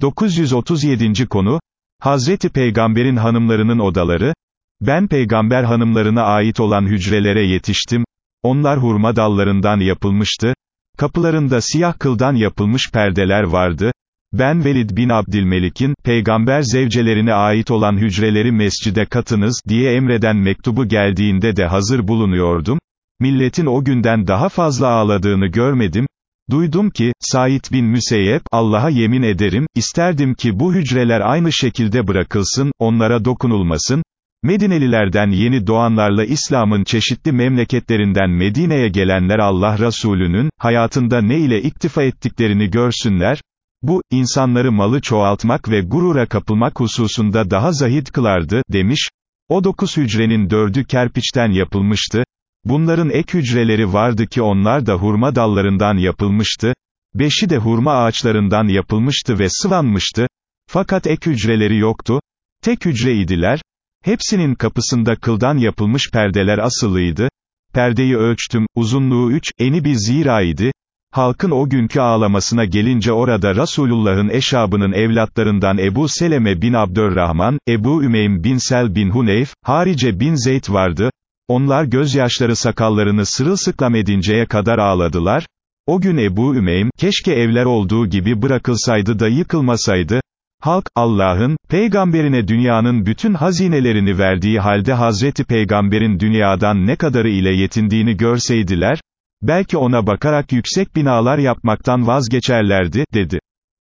937. konu, Hazreti Peygamber'in hanımlarının odaları, ben peygamber hanımlarına ait olan hücrelere yetiştim, onlar hurma dallarından yapılmıştı, kapılarında siyah kıldan yapılmış perdeler vardı, ben Velid bin Abdülmelik'in, peygamber zevcelerine ait olan hücreleri mescide katınız, diye emreden mektubu geldiğinde de hazır bulunuyordum, milletin o günden daha fazla ağladığını görmedim, Duydum ki, Said bin Müseyyep, Allah'a yemin ederim, isterdim ki bu hücreler aynı şekilde bırakılsın, onlara dokunulmasın, Medinelilerden yeni doğanlarla İslam'ın çeşitli memleketlerinden Medine'ye gelenler Allah Resulü'nün, hayatında ne ile iktifa ettiklerini görsünler, bu, insanları malı çoğaltmak ve gurura kapılmak hususunda daha zahid kılardı, demiş, o dokuz hücrenin dördü kerpiçten yapılmıştı, bunların ek hücreleri vardı ki onlar da hurma dallarından yapılmıştı, beşi de hurma ağaçlarından yapılmıştı ve sıvanmıştı, fakat ek hücreleri yoktu, tek hücreydiler, hepsinin kapısında kıldan yapılmış perdeler asılıydı, perdeyi ölçtüm, uzunluğu üç, eni bir ziraydı, Halkın o günkü ağlamasına gelince orada Resulullah'ın eşabının evlatlarından Ebu Seleme bin Abdurrahman, Ebu Ümeym bin Sel bin Huneyf, Harice bin Zeyd vardı, onlar gözyaşları sakallarını sırılsıklam edinceye kadar ağladılar, o gün Ebu Ümeym, keşke evler olduğu gibi bırakılsaydı da yıkılmasaydı, halk, Allah'ın, peygamberine dünyanın bütün hazinelerini verdiği halde Hazreti Peygamber'in dünyadan ne kadarı ile yetindiğini görseydiler, belki ona bakarak yüksek binalar yapmaktan vazgeçerlerdi, dedi.